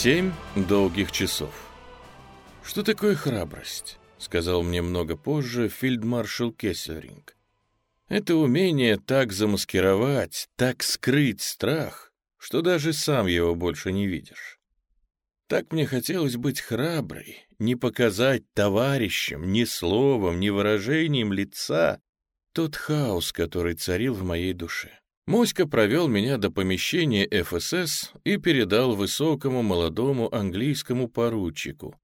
Семь долгих часов. «Что такое храбрость?» — сказал мне много позже фельдмаршал Кессельринг. «Это умение так замаскировать, так скрыть страх, что даже сам его больше не видишь. Так мне хотелось быть храброй, не показать товарищам ни словом, ни выражением лица тот хаос, который царил в моей душе. Моська провел меня до помещения ФСС и передал высокому молодому английскому поручику,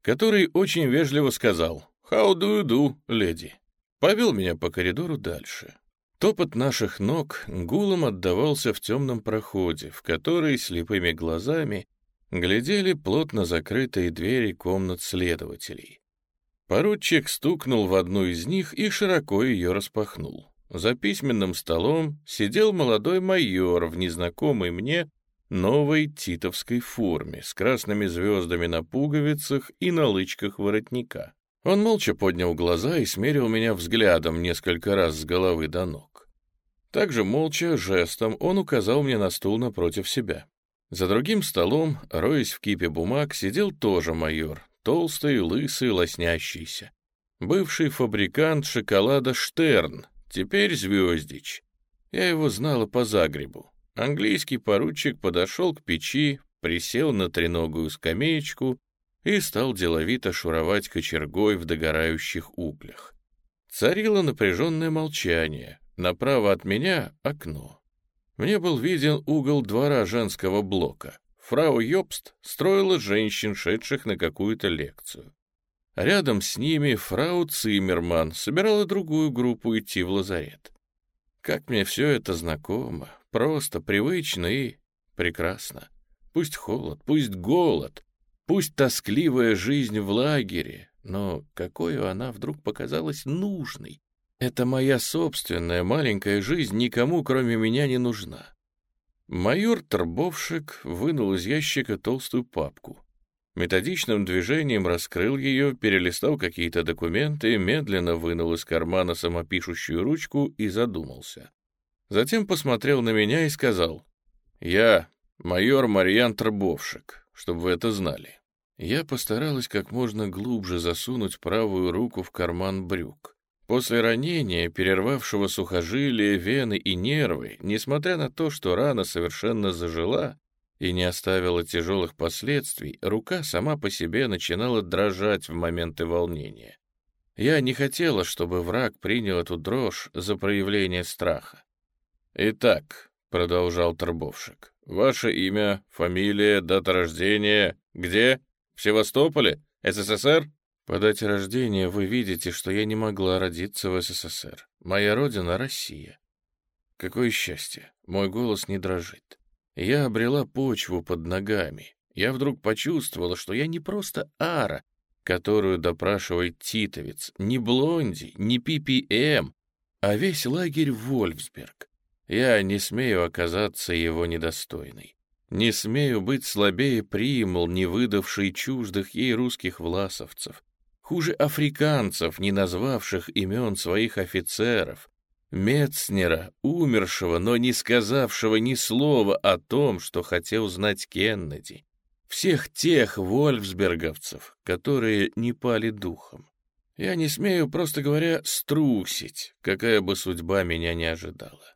который очень вежливо сказал «How do you do, леди?» Повел меня по коридору дальше. Топот наших ног гулом отдавался в темном проходе, в который слепыми глазами глядели плотно закрытые двери комнат следователей. Поручик стукнул в одну из них и широко ее распахнул. За письменным столом сидел молодой майор в незнакомой мне новой титовской форме с красными звездами на пуговицах и на лычках воротника. Он молча поднял глаза и смерил меня взглядом несколько раз с головы до ног. Также молча, жестом, он указал мне на стул напротив себя. За другим столом, роясь в кипе бумаг, сидел тоже майор, толстый, лысый, лоснящийся. Бывший фабрикант шоколада «Штерн», Теперь Звездич. Я его знала по Загребу. Английский поручик подошел к печи, присел на треногую скамеечку и стал деловито шуровать кочергой в догорающих углях. Царило напряженное молчание. Направо от меня — окно. Мне был виден угол двора женского блока. Фрау Йобст строила женщин, шедших на какую-то лекцию. Рядом с ними фрау Циммерман собирала другую группу идти в лазарет. Как мне все это знакомо, просто, привычно и прекрасно. Пусть холод, пусть голод, пусть тоскливая жизнь в лагере, но какой она вдруг показалась нужной. Это моя собственная маленькая жизнь никому, кроме меня, не нужна. Майор Торбовшик вынул из ящика толстую папку. Методичным движением раскрыл ее, перелистал какие-то документы, медленно вынул из кармана самопишущую ручку и задумался. Затем посмотрел на меня и сказал, «Я майор Марьян Трбовшик, чтобы вы это знали». Я постаралась как можно глубже засунуть правую руку в карман брюк. После ранения, перервавшего сухожилия, вены и нервы, несмотря на то, что рана совершенно зажила, и не оставила тяжелых последствий, рука сама по себе начинала дрожать в моменты волнения. Я не хотела, чтобы враг принял эту дрожь за проявление страха. «Итак», — продолжал Торбовшик, — «ваше имя, фамилия, дата рождения, где? В Севастополе? СССР?» «По дате рождения вы видите, что я не могла родиться в СССР. Моя родина — Россия. Какое счастье, мой голос не дрожит. Я обрела почву под ногами. Я вдруг почувствовала, что я не просто Ара, которую допрашивает Титовец, не Блонди, не ППМ, а весь лагерь Вольфсберг. Я не смею оказаться его недостойной. Не смею быть слабее примул, не выдавший чуждых ей русских власовцев. Хуже африканцев, не назвавших имен своих офицеров, Мецнера, умершего, но не сказавшего ни слова о том, что хотел знать Кеннеди. Всех тех вольфсберговцев, которые не пали духом. Я не смею, просто говоря, струсить, какая бы судьба меня не ожидала.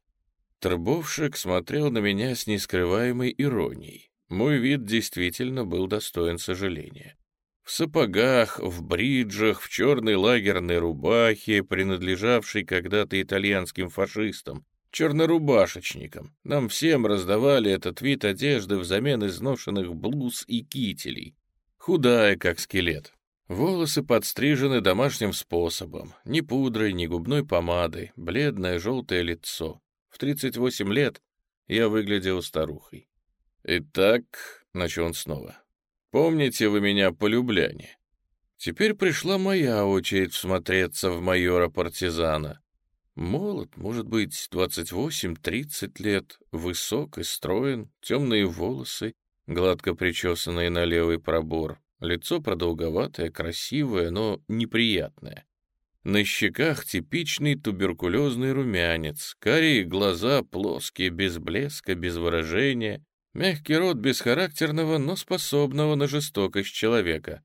Трбовшик смотрел на меня с нескрываемой иронией. Мой вид действительно был достоин сожаления. В сапогах, в бриджах, в черной лагерной рубахе, принадлежавшей когда-то итальянским фашистам, чернорубашечникам. Нам всем раздавали этот вид одежды взамен изношенных блуз и кителей. Худая, как скелет. Волосы подстрижены домашним способом. Ни пудрой, ни губной помадой. Бледное желтое лицо. В 38 лет я выглядел старухой. «Итак», — начал он снова, Помните вы меня по Любляне? Теперь пришла моя очередь всмотреться в майора-партизана. Молод, может быть, 28-30 лет, высок и строен, темные волосы, гладко причесанные на левый пробор, лицо продолговатое, красивое, но неприятное. На щеках типичный туберкулезный румянец, карие глаза плоские, без блеска, без выражения, Мягкий род бесхарактерного, но способного на жестокость человека.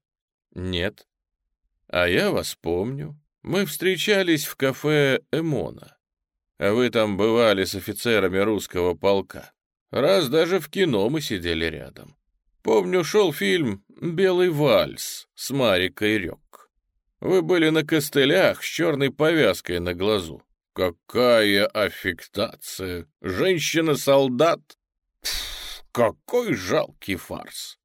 Нет. А я вас помню. Мы встречались в кафе «Эмона». А вы там бывали с офицерами русского полка. Раз даже в кино мы сидели рядом. Помню, шел фильм «Белый вальс» с Марикой Рёк. Вы были на костылях с черной повязкой на глазу. Какая аффектация! Женщина-солдат! Какой жалкий фарс!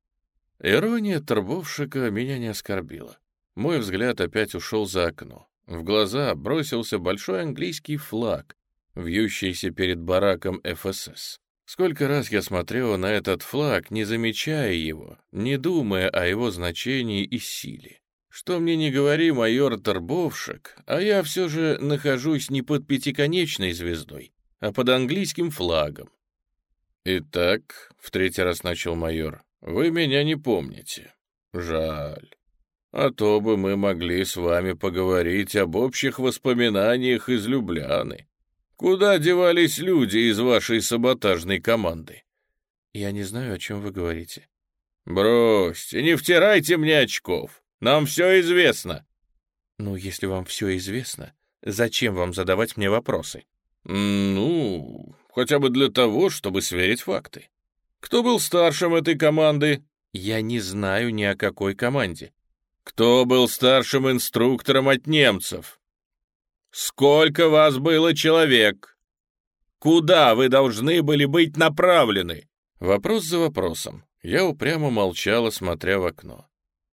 Ирония торбовщика меня не оскорбила. Мой взгляд опять ушел за окно. В глаза бросился большой английский флаг, вьющийся перед бараком ФСС. Сколько раз я смотрел на этот флаг, не замечая его, не думая о его значении и силе. Что мне не говори, майор Торбовшик, а я все же нахожусь не под пятиконечной звездой, а под английским флагом. «Итак», — в третий раз начал майор, — «вы меня не помните. Жаль. А то бы мы могли с вами поговорить об общих воспоминаниях из Любляны. Куда девались люди из вашей саботажной команды? Я не знаю, о чем вы говорите. Бросьте, не втирайте мне очков. Нам все известно. Ну, если вам все известно, зачем вам задавать мне вопросы? Ну, хотя бы для того, чтобы сверить факты. Кто был старшим этой команды? Я не знаю ни о какой команде. Кто был старшим инструктором от немцев? Сколько вас было человек? Куда вы должны были быть направлены? Вопрос за вопросом. Я упрямо молчала, смотря в окно.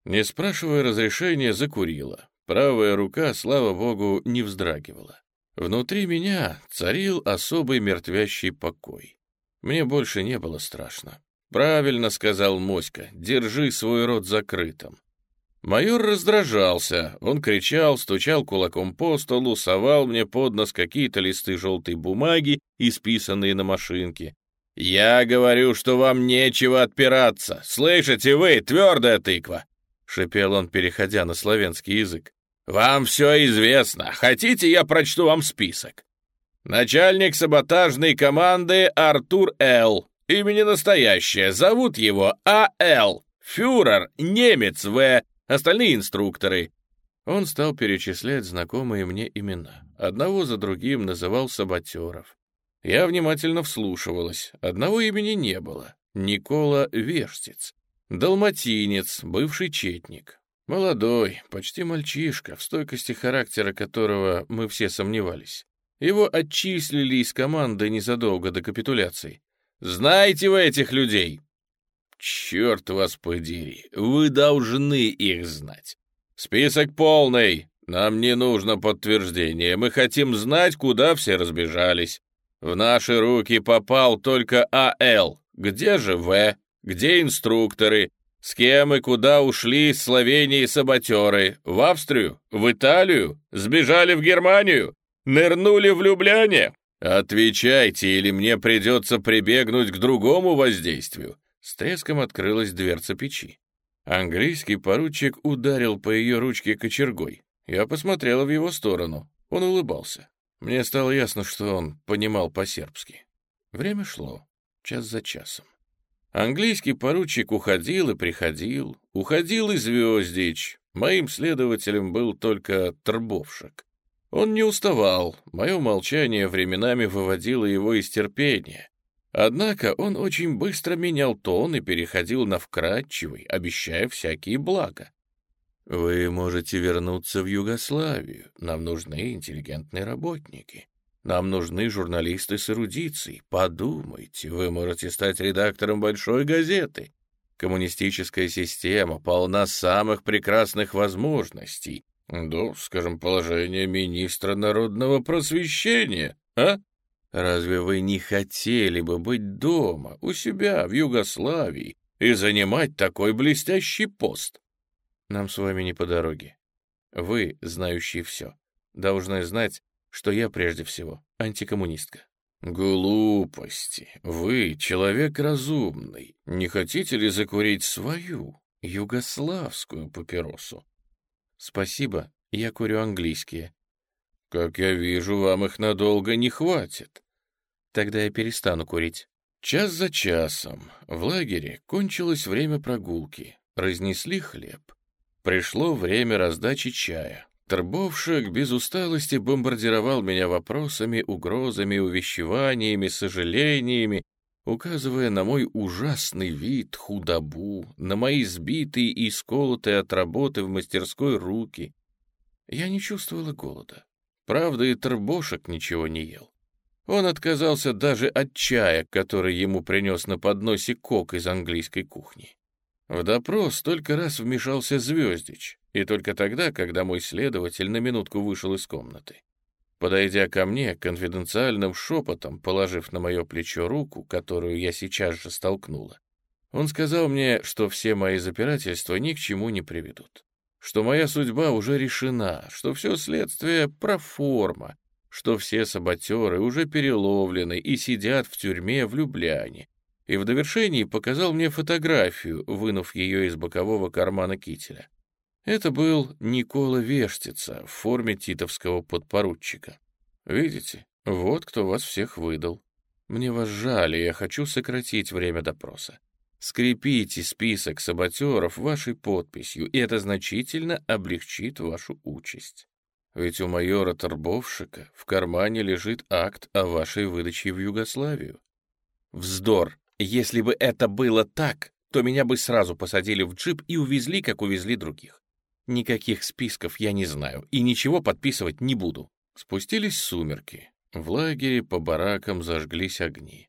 Не спрашивая разрешения, закурила. Правая рука, слава богу, не вздрагивала. Внутри меня царил особый мертвящий покой. Мне больше не было страшно. Правильно сказал Моська, держи свой рот закрытым. Майор раздражался. Он кричал, стучал кулаком по столу, совал мне под нос какие-то листы желтой бумаги, исписанные на машинке. «Я говорю, что вам нечего отпираться. Слышите вы, твердая тыква!» — шепел он, переходя на славянский язык. «Вам все известно. Хотите, я прочту вам список?» Начальник саботажной команды Артур Л. Имени настоящее. Зовут его А.Л. Фюрер, немец В. Остальные инструкторы». Он стал перечислять знакомые мне имена. Одного за другим называл саботеров. Я внимательно вслушивалась. Одного имени не было. Никола Вештиц. Далматинец, бывший четник. Молодой, почти мальчишка, в стойкости характера которого мы все сомневались. Его отчислили из команды незадолго до капитуляции. «Знаете вы этих людей?» Черт вас подери, вы должны их знать. Список полный. Нам не нужно подтверждение. Мы хотим знать, куда все разбежались. В наши руки попал только А.Л. Где же В? Где инструкторы? С кем и куда ушли из Словении саботеры? В Австрию? В Италию? Сбежали в Германию? Нырнули в Любляне? Отвечайте, или мне придется прибегнуть к другому воздействию. С треском открылась дверца печи. Английский поручик ударил по ее ручке кочергой. Я посмотрела в его сторону. Он улыбался. Мне стало ясно, что он понимал по-сербски. Время шло, час за часом. Английский поручик уходил и приходил, уходил и Звездич. Моим следователем был только Торбовшик. Он не уставал, мое молчание временами выводило его из терпения. Однако он очень быстро менял тон и переходил на вкрадчивый, обещая всякие блага. «Вы можете вернуться в Югославию. Нам нужны интеллигентные работники. Нам нужны журналисты с эрудицией. Подумайте, вы можете стать редактором большой газеты. Коммунистическая система полна самых прекрасных возможностей. Да, скажем, положение министра народного просвещения, а? Разве вы не хотели бы быть дома, у себя, в Югославии, и занимать такой блестящий пост? Нам с вами не по дороге. Вы, знающие все, должны знать, что я прежде всего антикоммунистка. Глупости. Вы человек разумный. Не хотите ли закурить свою, югославскую папиросу? Спасибо, я курю английские. «Как я вижу, вам их надолго не хватит». «Тогда я перестану курить». Час за часом в лагере кончилось время прогулки, разнесли хлеб. Пришло время раздачи чая. Торбовшик без усталости бомбардировал меня вопросами, угрозами, увещеваниями, сожалениями, указывая на мой ужасный вид, худобу, на мои сбитые и сколотые от работы в мастерской руки. Я не чувствовала голода. Правда, и Торбошек ничего не ел. Он отказался даже от чая, который ему принес на подносе кок из английской кухни. В допрос только раз вмешался Звездич, и только тогда, когда мой следователь на минутку вышел из комнаты. Подойдя ко мне, конфиденциальным шепотом, положив на мое плечо руку, которую я сейчас же столкнула, он сказал мне, что все мои запирательства ни к чему не приведут, что моя судьба уже решена, что все следствие проформа, что все саботеры уже переловлены и сидят в тюрьме в Любляне, и в довершении показал мне фотографию, вынув ее из бокового кармана кителя. Это был Никола Вештица в форме титовского подпоручика. Видите, вот кто вас всех выдал. Мне вас жаль, я хочу сократить время допроса. Скрепите список саботеров вашей подписью, и это значительно облегчит вашу участь. Ведь у майора Торбовшика в кармане лежит акт о вашей выдаче в Югославию. Вздор! Если бы это было так, то меня бы сразу посадили в джип и увезли, как увезли других. Никаких списков я не знаю и ничего подписывать не буду. Спустились сумерки. В лагере по баракам зажглись огни.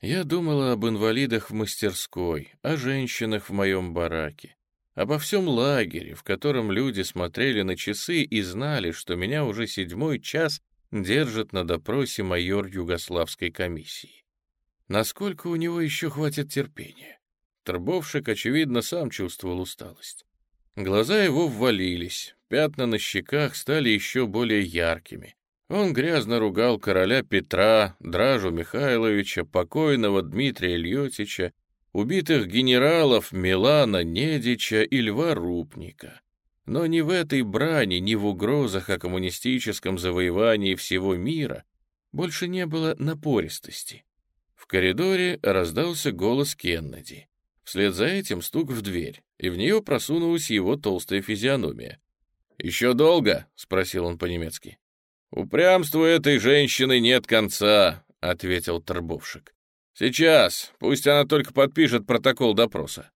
Я думала об инвалидах в мастерской, о женщинах в моем бараке, Обо всем лагере, в котором люди смотрели на часы и знали, что меня уже седьмой час держит на допросе майор Югославской комиссии. Насколько у него еще хватит терпения? Торбовшик, очевидно, сам чувствовал усталость. Глаза его ввалились, пятна на щеках стали еще более яркими. Он грязно ругал короля Петра, Дражу Михайловича, покойного Дмитрия Ильотича, убитых генералов Милана Недича и Льва Рупника. Но ни в этой брани, ни в угрозах о коммунистическом завоевании всего мира больше не было напористости. В коридоре раздался голос Кеннеди. Вслед за этим стук в дверь, и в нее просунулась его толстая физиономия. «Еще долго?» — спросил он по-немецки. «Упрямству этой женщины нет конца», — ответил Торбовшик. «Сейчас. Пусть она только подпишет протокол допроса».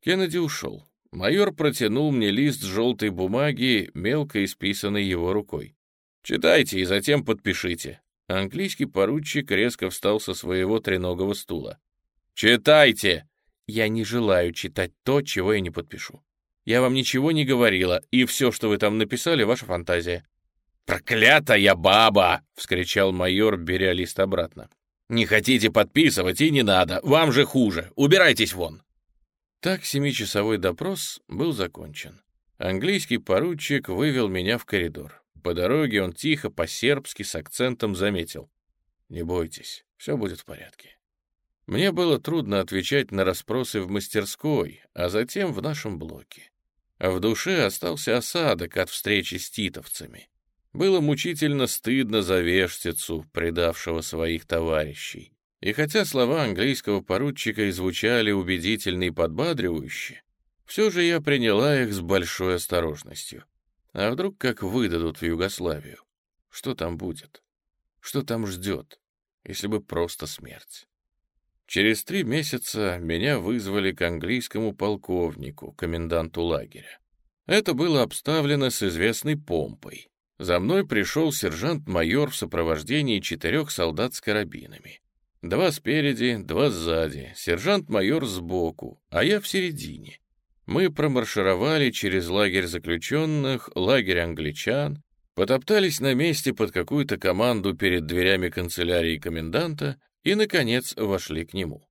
Кеннеди ушел. Майор протянул мне лист желтой бумаги, мелко исписанный его рукой. «Читайте и затем подпишите». Английский поручик резко встал со своего треногого стула. «Читайте!» «Я не желаю читать то, чего я не подпишу. Я вам ничего не говорила, и все, что вы там написали, ваша фантазия». «Проклятая баба!» — вскричал майор, беря лист обратно. Не хотите подписывать и не надо, вам же хуже. Убирайтесь вон. Так семичасовой допрос был закончен. Английский поручик вывел меня в коридор. По дороге он тихо, по-сербски, с акцентом заметил. «Не бойтесь, все будет в порядке». Мне было трудно отвечать на расспросы в мастерской, а затем в нашем блоке. В душе остался осадок от встречи с титовцами. Было мучительно стыдно за вештицу, предавшего своих товарищей. И хотя слова английского поручика и звучали убедительно и подбадривающе, все же я приняла их с большой осторожностью. А вдруг как выдадут в Югославию? Что там будет? Что там ждет, если бы просто смерть? Через три месяца меня вызвали к английскому полковнику, коменданту лагеря. Это было обставлено с известной помпой. За мной пришел сержант-майор в сопровождении четырех солдат с карабинами. Два спереди, два сзади, сержант-майор сбоку, а я в середине. Мы промаршировали через лагерь заключенных, лагерь англичан, потоптались на месте под какую-то команду перед дверями канцелярии коменданта и, наконец, вошли к нему.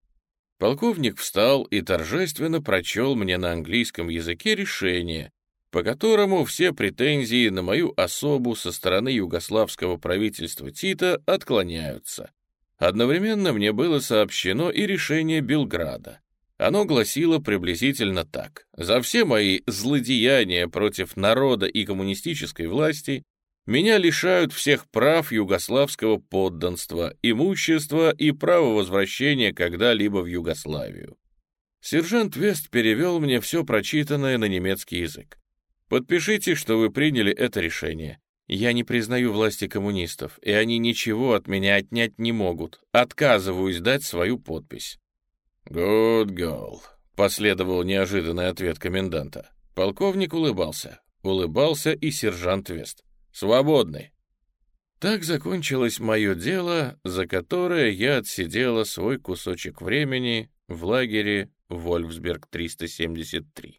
Полковник встал и торжественно прочел мне на английском языке решение, по которому все претензии на мою особу со стороны югославского правительства Тита отклоняются. Одновременно мне было сообщено и решение Белграда. Оно гласило приблизительно так. За все мои злодеяния против народа и коммунистической власти Меня лишают всех прав югославского подданства, имущества и права возвращения когда-либо в Югославию. Сержант Вест перевел мне все прочитанное на немецкий язык. Подпишите, что вы приняли это решение. Я не признаю власти коммунистов, и они ничего от меня отнять не могут. Отказываюсь дать свою подпись. «Good girl», — последовал неожиданный ответ коменданта. Полковник улыбался. Улыбался и сержант Вест. «Свободны». Так закончилось мое дело, за которое я отсидела свой кусочек времени в лагере Вольфсберг-373.